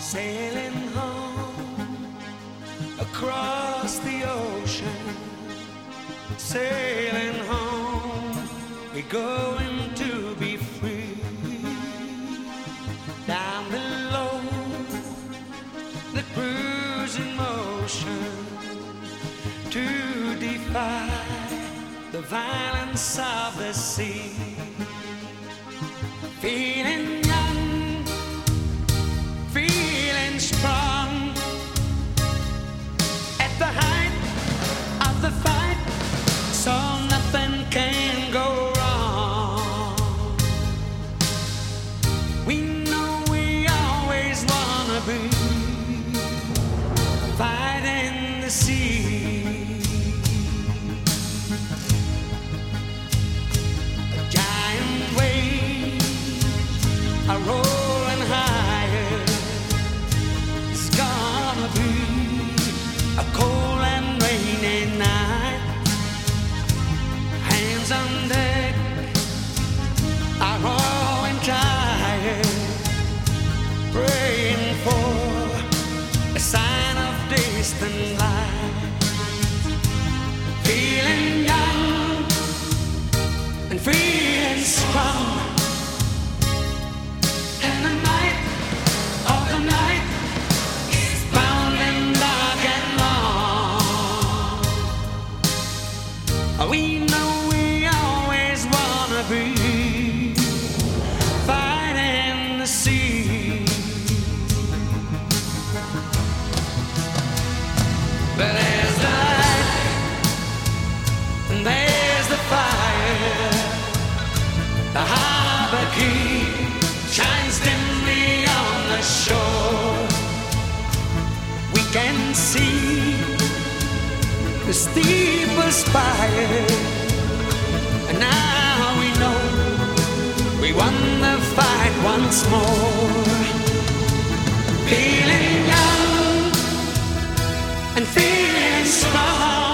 Sailing home across the ocean, sailing home, we're going to be free. Down below, the cruising motion to defy the violence of the sea. Feeling Feeling young and feeling strong. We know we always wanna be fighting the sea. But there's the light and there's the fire. The harbor key shines dimly on the shore. We can see the steepest spire. And now we know we won the fight once more. Feeling young and feeling strong.